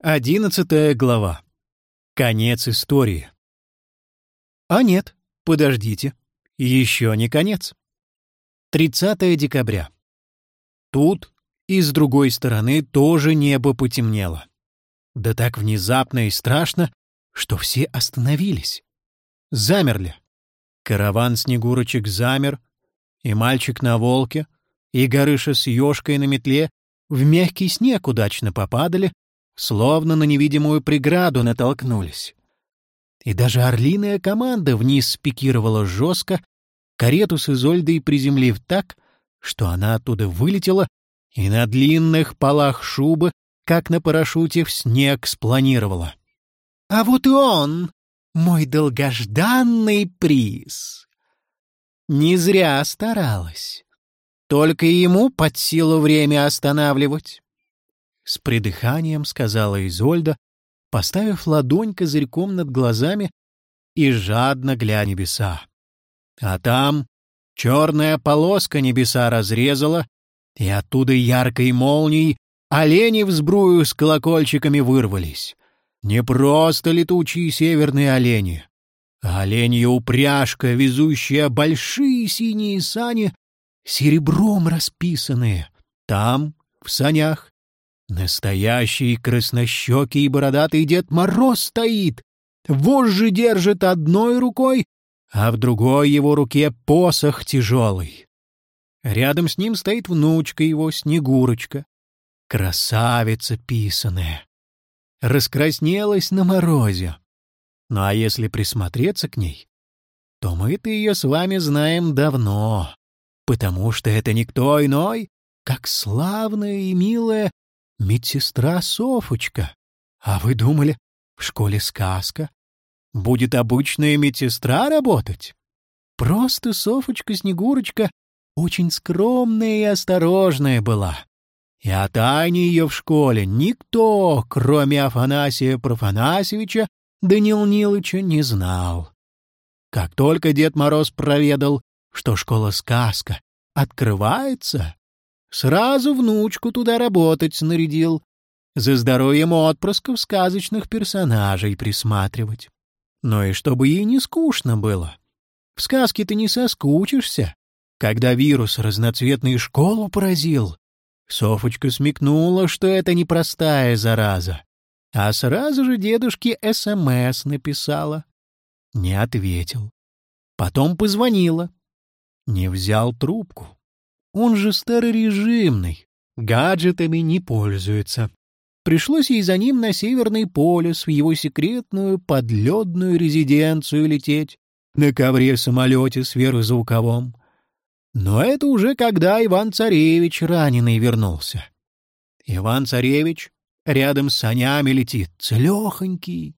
Одиннадцатая глава. Конец истории. А нет, подождите. Еще не конец. 30 декабря. Тут и с другой стороны тоже небо потемнело. Да так внезапно и страшно, что все остановились. Замерли. Караван снегурочек замер, и мальчик на волке, и Горыша с ёшкой на метле в мягкий снег удачно попадали, словно на невидимую преграду натолкнулись. И даже орлиная команда вниз спикировала жестко, карету с Изольдой приземлив так, что она оттуда вылетела и на длинных полах шубы, как на парашюте, в снег спланировала. «А вот и он, мой долгожданный приз!» Не зря старалась. Только ему под силу время останавливать. С придыханием сказала Изольда, поставив ладонь козырьком над глазами и жадно гля небеса. А там черная полоска небеса разрезала, и оттуда яркой молнией олени в сбрую с колокольчиками вырвались. Не просто летучие северные олени, а оленья упряжка, везущая большие синие сани, серебром расписанные. Там, в санях, Настоящий краснощекий и бородатый Дед Мороз стоит, вожжи держит одной рукой, а в другой его руке посох тяжелый. Рядом с ним стоит внучка его, Снегурочка, красавица писаная. Раскраснелась на морозе. Ну а если присмотреться к ней, то мы-то ее с вами знаем давно, потому что это никто иной, как славная и милая медсестра Софочка. А вы думали, в школе сказка? Будет обычная медсестра работать? Просто Софочка-Снегурочка очень скромная и осторожная была. И о тайне ее в школе никто, кроме Афанасия Профанасьевича, Данил Нилыча, не знал. Как только Дед Мороз проведал, что школа сказка открывается, Сразу внучку туда работать снарядил. За здоровьем отпрысков сказочных персонажей присматривать. Но и чтобы ей не скучно было. В сказке ты не соскучишься. Когда вирус разноцветную школу поразил, Софочка смекнула, что это непростая зараза. А сразу же дедушке СМС написала. Не ответил. Потом позвонила. Не взял трубку. Он же старорежимный, гаджетами не пользуется. Пришлось ей за ним на Северный полюс, в его секретную подледную резиденцию лететь, на ковре-самолете сверхзвуковом. Но это уже когда Иван-Царевич раненый вернулся. Иван-Царевич рядом с санями летит, целехонький.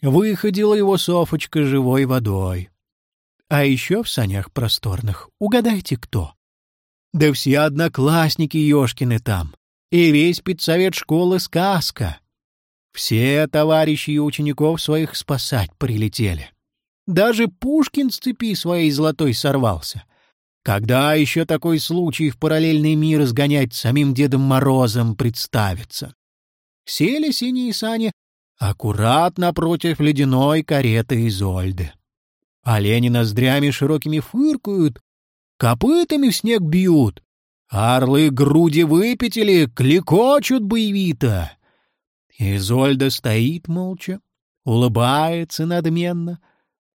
Выходила его Софочка живой водой. А еще в санях просторных, угадайте кто? Да все одноклассники Ёшкины там, и весь педсовет школы сказка. Все товарищи и учеников своих спасать прилетели. Даже Пушкин с цепи своей золотой сорвался. Когда еще такой случай в параллельный мир сгонять самим Дедом Морозом представится? Сели синие сани аккуратно против ледяной кареты Изольды. Олени ноздрями широкими фыркают, копытами в снег бьют. Орлы груди выпятили, кликочут боевито. Изольда стоит молча, улыбается надменно,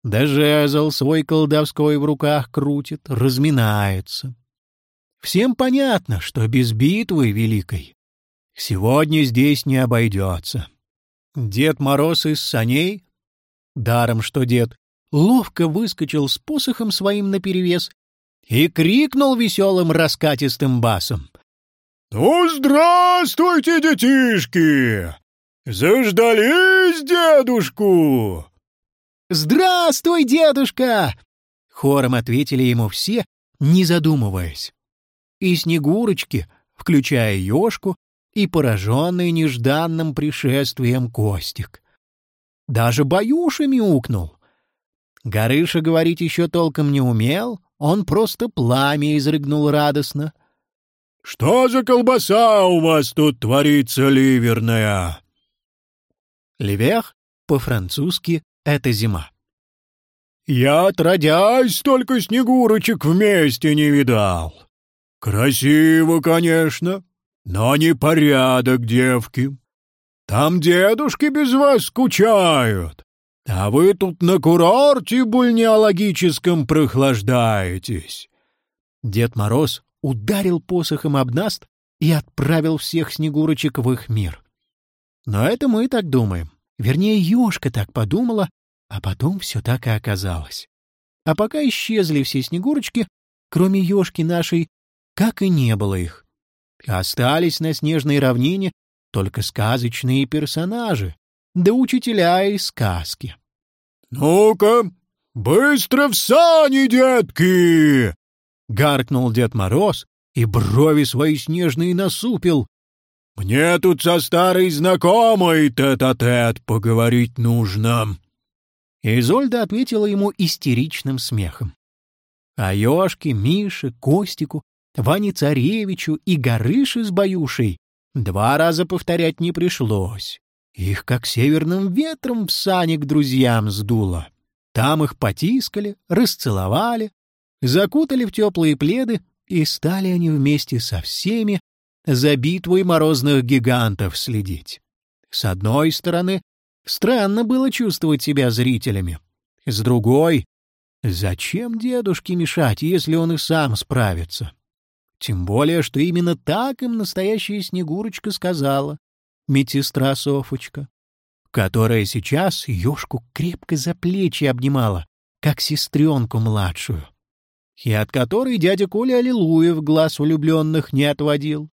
да жезл свой колдовской в руках крутит, разминается. Всем понятно, что без битвы великой сегодня здесь не обойдется. Дед Мороз из саней, даром что дед, ловко выскочил с посохом своим наперевес и крикнул веселым раскатистым басом. «Ну, здравствуйте, детишки! Заждались дедушку!» «Здравствуй, дедушка!» — хором ответили ему все, не задумываясь. И Снегурочки, включая Ёшку, и пораженный нежданным пришествием Костик. Даже Баюша мяукнул. Горыша говорить еще толком не умел, он просто пламя изрыгнул радостно. — Что за колбаса у вас тут творится ливерная? Ливер по-французски «это зима». «Я, отродясь, столько снегурочек вместе не видал. Красиво, конечно, но не порядок, девки. Там дедушки без вас скучают, а вы тут на курорте бульнеологическом прохлаждаетесь». Дед Мороз ударил посохом об наст и отправил всех снегурочек в их мир. Но это мы так думаем. Вернее, Ёшка так подумала, а потом все так и оказалось. А пока исчезли все снегурочки, кроме Ёшки нашей, как и не было их. Остались на снежной равнине только сказочные персонажи, да учителя и сказки. «Ну-ка, быстро в сани, детки!» — гаркнул Дед Мороз и брови свои снежные насупил. «Мне тут со старой знакомой тет-а-тет -тет поговорить нужно». Изольда ответила ему истеричным смехом. А Ёшке, Мише, Костику, Ване Царевичу и Горыше с Баюшей два раза повторять не пришлось. Их как северным ветром в сани к друзьям сдуло. Там их потискали, расцеловали, закутали в теплые пледы, и стали они вместе со всеми за битвой морозных гигантов следить. С одной стороны, странно было чувствовать себя зрителями. С другой, зачем дедушке мешать, если он и сам справится? Тем более, что именно так им настоящая Снегурочка сказала медсестра Софочка, которая сейчас ёшку крепко за плечи обнимала, как сестренку младшую, и от которой дядя Коля Аллилуйя в глаз влюбленных не отводил.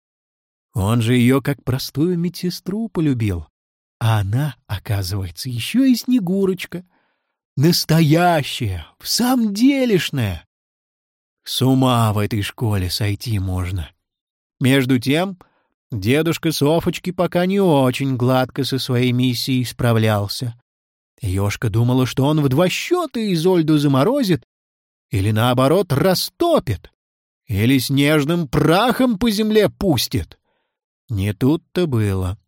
Он же ее как простую медсестру полюбил, а она, оказывается, еще и Снегурочка. Настоящая, в самом делешная. С ума в этой школе сойти можно. Между тем, Дедушка Софочки пока не очень гладко со своей миссией справлялся. Ёшка думала, что он в два счета Изольду заморозит или, наоборот, растопит, или снежным прахом по земле пустит. Не тут-то было.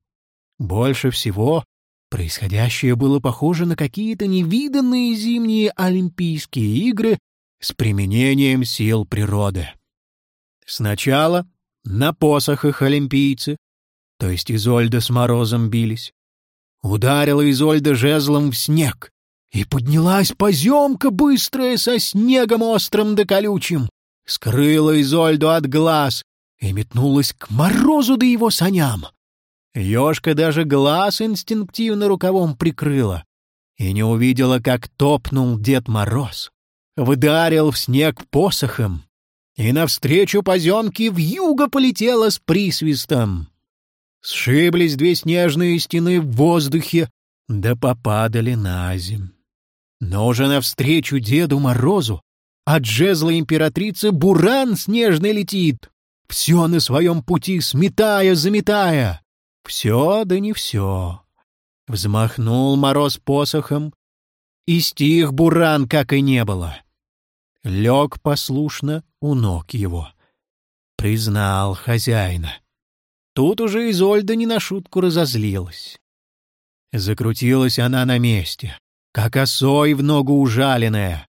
Больше всего происходящее было похоже на какие-то невиданные зимние Олимпийские игры с применением сил природы. Сначала на посохах олимпийцы, то есть Изольда с Морозом бились. Ударила Изольда жезлом в снег, и поднялась поземка быстрая со снегом острым да колючим, скрыла Изольду от глаз и метнулась к Морозу да его саням. Ёшка даже глаз инстинктивно рукавом прикрыла и не увидела, как топнул Дед Мороз, вдарил в снег посохом и навстречу поземке вьюга полетела с присвистом. Сшиблись две снежные стены в воздухе, да попадали на земь. Но уже навстречу Деду Морозу от жезла императрицы буран снежный летит, все на своем пути сметая, заметая. Все да не все. Взмахнул Мороз посохом, и стих буран, как и не было. Лег послушно у ног его. Признал хозяина. Тут уже Изольда не на шутку разозлилась. Закрутилась она на месте, как осой в ногу ужаленная.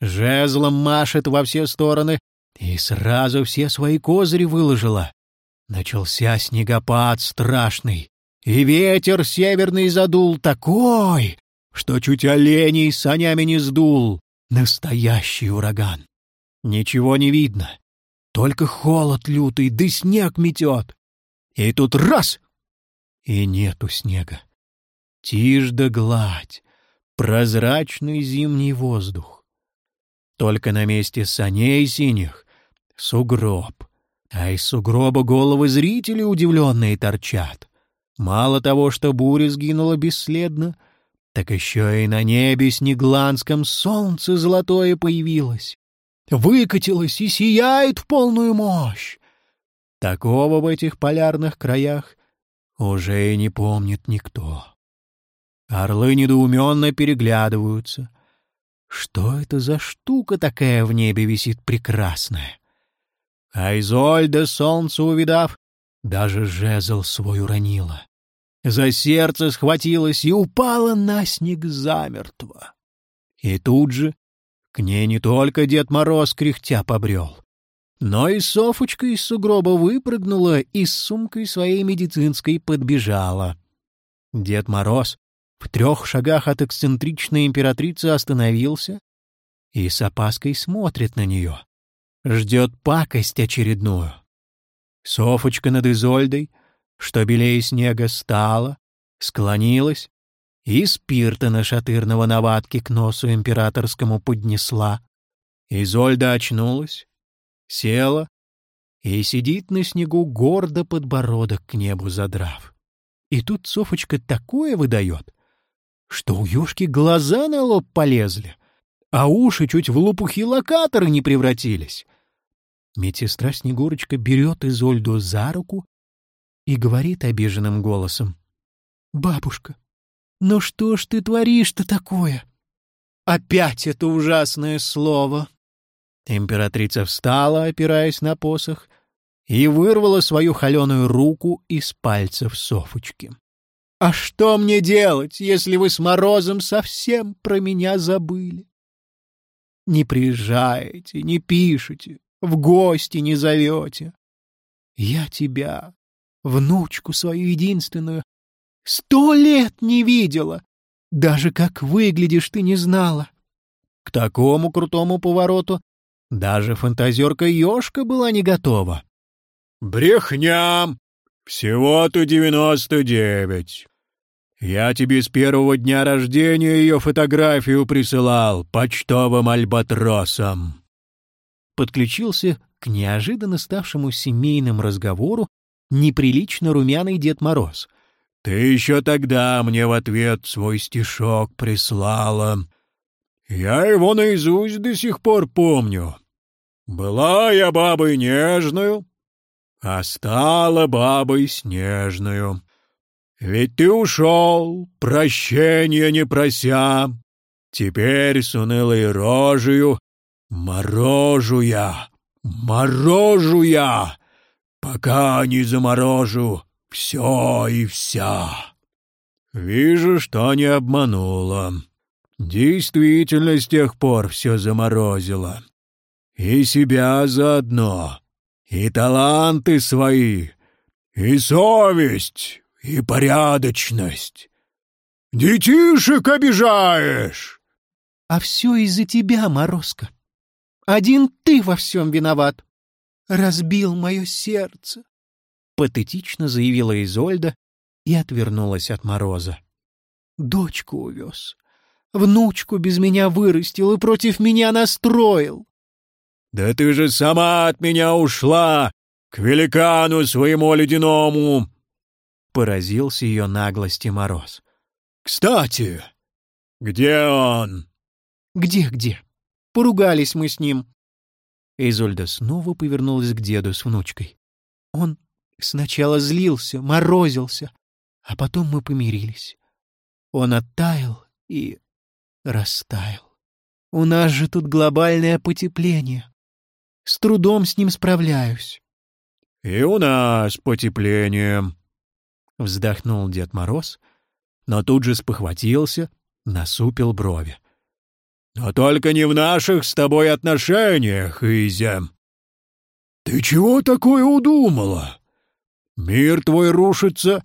Жезлом машет во все стороны и сразу все свои козыри выложила. Начался снегопад страшный, и ветер северный задул такой, что чуть оленей санями не сдул. Настоящий ураган. Ничего не видно. Только холод лютый, да снег метет. И тут раз — и нету снега. Тишь да гладь, прозрачный зимний воздух. Только на месте саней синих — сугроб, а из сугроба головы зрителей удивленные торчат. Мало того, что буря сгинула бесследно, так еще и на небе снегландском солнце золотое появилось выкатилась и сияет в полную мощь. Такого в этих полярных краях уже и не помнит никто. Орлы недоуменно переглядываются. Что это за штука такая в небе висит прекрасная? А Изольда, солнце увидав, даже жезл свой уронила. за сердце схватилась и упала на снег замертво. И тут же к ней не только Дед Мороз кряхтя побрел, но и Софочка из сугроба выпрыгнула и с сумкой своей медицинской подбежала. Дед Мороз в трех шагах от эксцентричной императрицы остановился и с опаской смотрит на нее. Ждет пакость очередную. Софочка над Изольдой, что белее снега стала, склонилась и спирта нашатырного наватки к носу императорскому поднесла. Изольда очнулась, села и сидит на снегу гордо подбородок к небу задрав. И тут Софочка такое выдает, что у Ёшки глаза на лоб полезли, а уши чуть в лопухи локаторы не превратились. Медсестра Снегурочка берет Изольду за руку и говорит обиженным голосом. «Бабушка, ну что ж ты творишь-то такое?» «Опять это ужасное слово!» Императрица встала, опираясь на посох, и вырвала свою холеную руку из пальцев Софочки. «А что мне делать, если вы с Морозом совсем про меня забыли? Не приезжаете, не пишете, в гости не зовете. Я тебя, внучку свою единственную, сто лет не видела, даже как выглядишь ты не знала». К такому крутому повороту даже фантазерка Ёшка была не готова. «Брехня! Всего-то девяносто девять. Я тебе с первого дня рождения ее фотографию присылал почтовым альбатросом». Подключился к неожиданно ставшему семейным разговору неприлично румяный Дед Мороз. «Ты еще тогда мне в ответ свой стишок прислала. Я его наизусть до сих пор помню. Была я бабой нежную, а стала бабой снежную. Ведь ты ушел, прощения не прося, Теперь с унылой рожею морожу я, морожу я, Пока не заморожу все и вся. Вижу, что не обманула. Действительно, с тех пор все заморозило. И себя заодно и таланты свои, и совесть, и порядочность. Детишек обижаешь!» «А все из-за тебя, Морозко. Один ты во всем виноват. Разбил мое сердце!» Патетично заявила Изольда и отвернулась от Мороза. «Дочку увез, внучку без меня вырастил и против меня настроил. «Да ты же сама от меня ушла! К великану своему ледяному!» Поразился ее наглости Мороз. «Кстати, где он?» «Где-где? Поругались мы с ним». Изольда снова повернулась к деду с внучкой. Он сначала злился, морозился, а потом мы помирились. Он оттаял и растаял. У нас же тут глобальное потепление. С трудом с ним справляюсь. — И у нас потепление, — вздохнул Дед Мороз, но тут же спохватился, насупил брови. — Но только не в наших с тобой отношениях, Изя. Ты чего такое удумала? Мир твой рушится,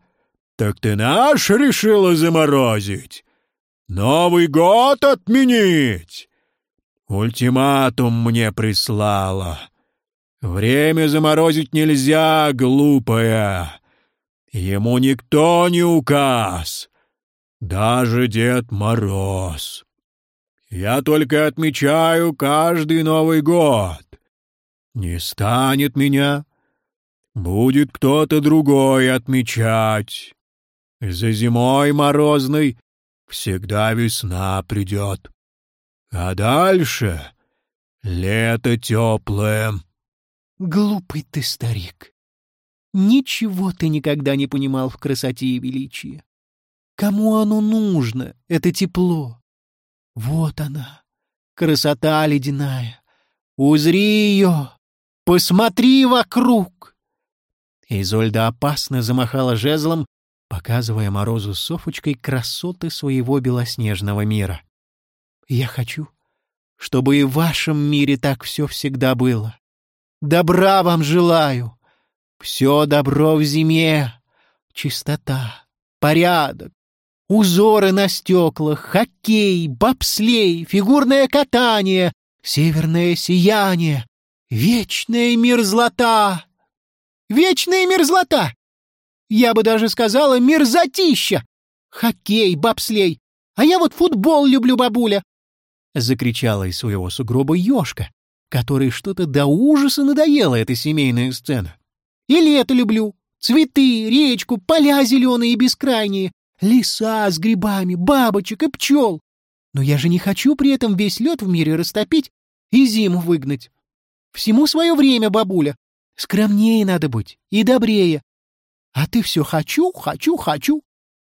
так ты наш решила заморозить? Новый год отменить? Ультиматум мне прислала. Время заморозить нельзя, глупая. Ему никто не указ, даже Дед Мороз. Я только отмечаю каждый Новый год. Не станет меня, будет кто-то другой отмечать. За зимой морозной всегда весна придет. А дальше лето теплое. Глупый ты старик. Ничего ты никогда не понимал в красоте и величии. Кому оно нужно, это тепло? Вот она, красота ледяная. Узри ее, посмотри вокруг. Изольда опасно замахала жезлом, показывая Морозу с Софочкой красоты своего белоснежного мира. «Я хочу, чтобы и в вашем мире так все всегда было. Добра вам желаю. Все добро в зиме, чистота, порядок, узоры на стеклах, хоккей, бобслей, фигурное катание, северное сияние, вечная мерзлота. Вечная мерзлота! Я бы даже сказала мерзотища! Хоккей, бобслей, а я вот футбол люблю, бабуля!» Закричала из своего сугроба ёшка, которой что-то до ужаса надоела эта семейная сцена. «И лето люблю, цветы, речку, поля зеленые и бескрайние, леса с грибами, бабочек и пчел. Но я же не хочу при этом весь лед в мире растопить и зиму выгнать. Всему свое время, бабуля. Скромнее надо быть и добрее. А ты все хочу, хочу, хочу.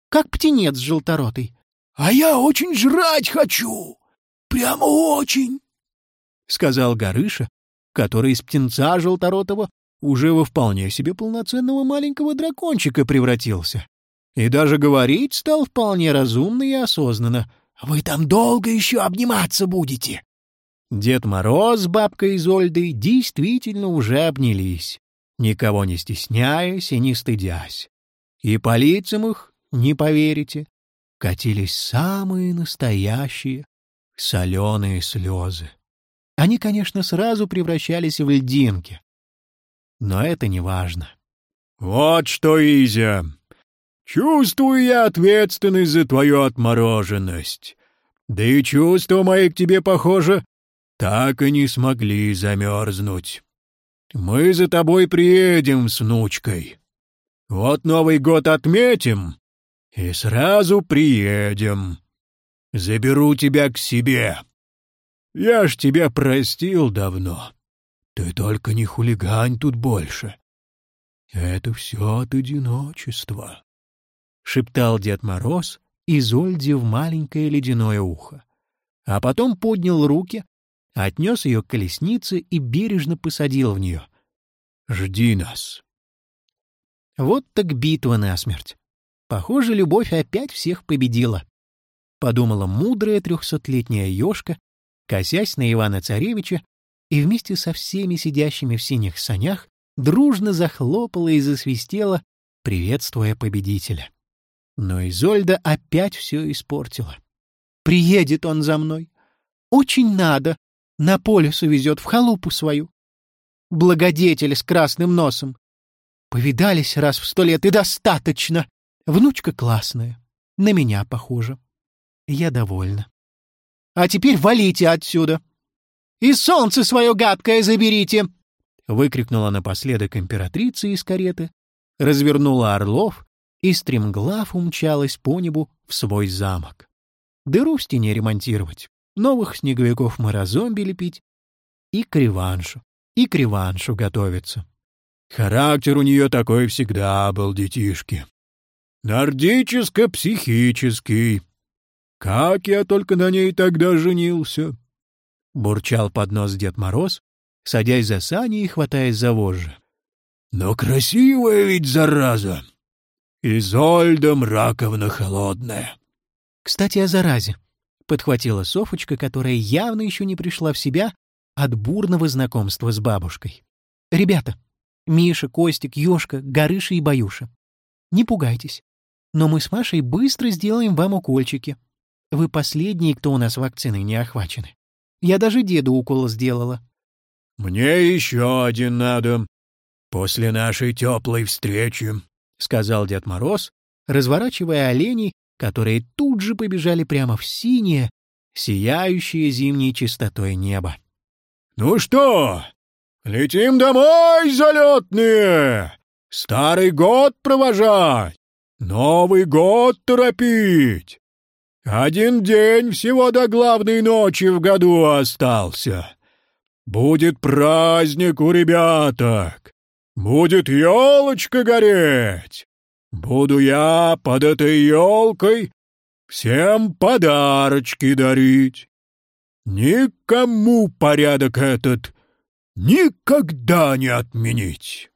Как птенец желторотый. А я очень жрать хочу. Прямо очень. Сказал Горыша, который из птенца желторотого уже во вполне себе полноценного маленького дракончика превратился. И даже говорить стал вполне разумно и осознанно. «Вы там долго еще обниматься будете?» Дед Мороз с бабкой Изольдой действительно уже обнялись, никого не стесняясь и не стыдясь. И по лицам их, не поверите, катились самые настоящие соленые слезы. Они, конечно, сразу превращались в льдинки. Но это не важно. «Вот что, Изя! Чувствую я ответственность за твою отмороженность. Да и чувства мои к тебе, похоже, так и не смогли замерзнуть. Мы за тобой приедем с внучкой. Вот Новый год отметим и сразу приедем. Заберу тебя к себе. Я ж тебя простил давно. Ты только не хулигань тут больше. Это все от одиночества. Шептал Дед Мороз Изольде в маленькое ледяное ухо. А потом поднял руки, отнес ее к колеснице и бережно посадил в нее. «Жди нас». Вот так битва насмерть. Похоже, любовь опять всех победила. Подумала мудрая трехсотлетняя ежка, косясь на Ивана-Царевича, и вместе со всеми сидящими в синих санях дружно захлопала и засвистела, приветствуя победителя. Но Изольда опять все испортила. «Приедет он за мной. Очень надо, на полюс увезет в халупу свою. Благодетель с красным носом. Повидались раз в сто лет и достаточно. Внучка классная, на меня похожа. Я довольна. А теперь валите отсюда. И солнце свое гадкое заберите!» Выкрикнула напоследок императрица из кареты, развернула орлов и стремглав умчалась по небу в свой замок. Дыру в стене ремонтировать новых снеговиков морозомби лепить и к реваншу, и к реваншу готовиться. Характер у нее такой всегда был, детишки. Нордическо-психический. Как я только на ней тогда женился!» Бурчал под нос Дед Мороз, садясь за сани и хватаясь за вожжи. «Но красивая ведь зараза! Изольда Мраковна холодная!» «Кстати, о заразе подхватила Софочка, которая явно еще не пришла в себя от бурного знакомства с бабушкой. «Ребята, Миша, Костик, Ёшка, Горыша и Баюша, не пугайтесь, но мы с Машей быстро сделаем вам укольчики. Вы последние, кто у нас вакциной не охвачены. Я даже деду укол сделала». «Мне еще один надо, после нашей теплой встречи», — сказал Дед Мороз, разворачивая оленей которые тут же побежали прямо в синее, сияющее зимней чистотой небо. «Ну что, летим домой, залетные! Старый год провожать, Новый год торопить! Один день всего до главной ночи в году остался. Будет праздник у ребяток, будет елочка гореть, Буду я под этой елкой всем подарочки дарить. Никому порядок этот никогда не отменить.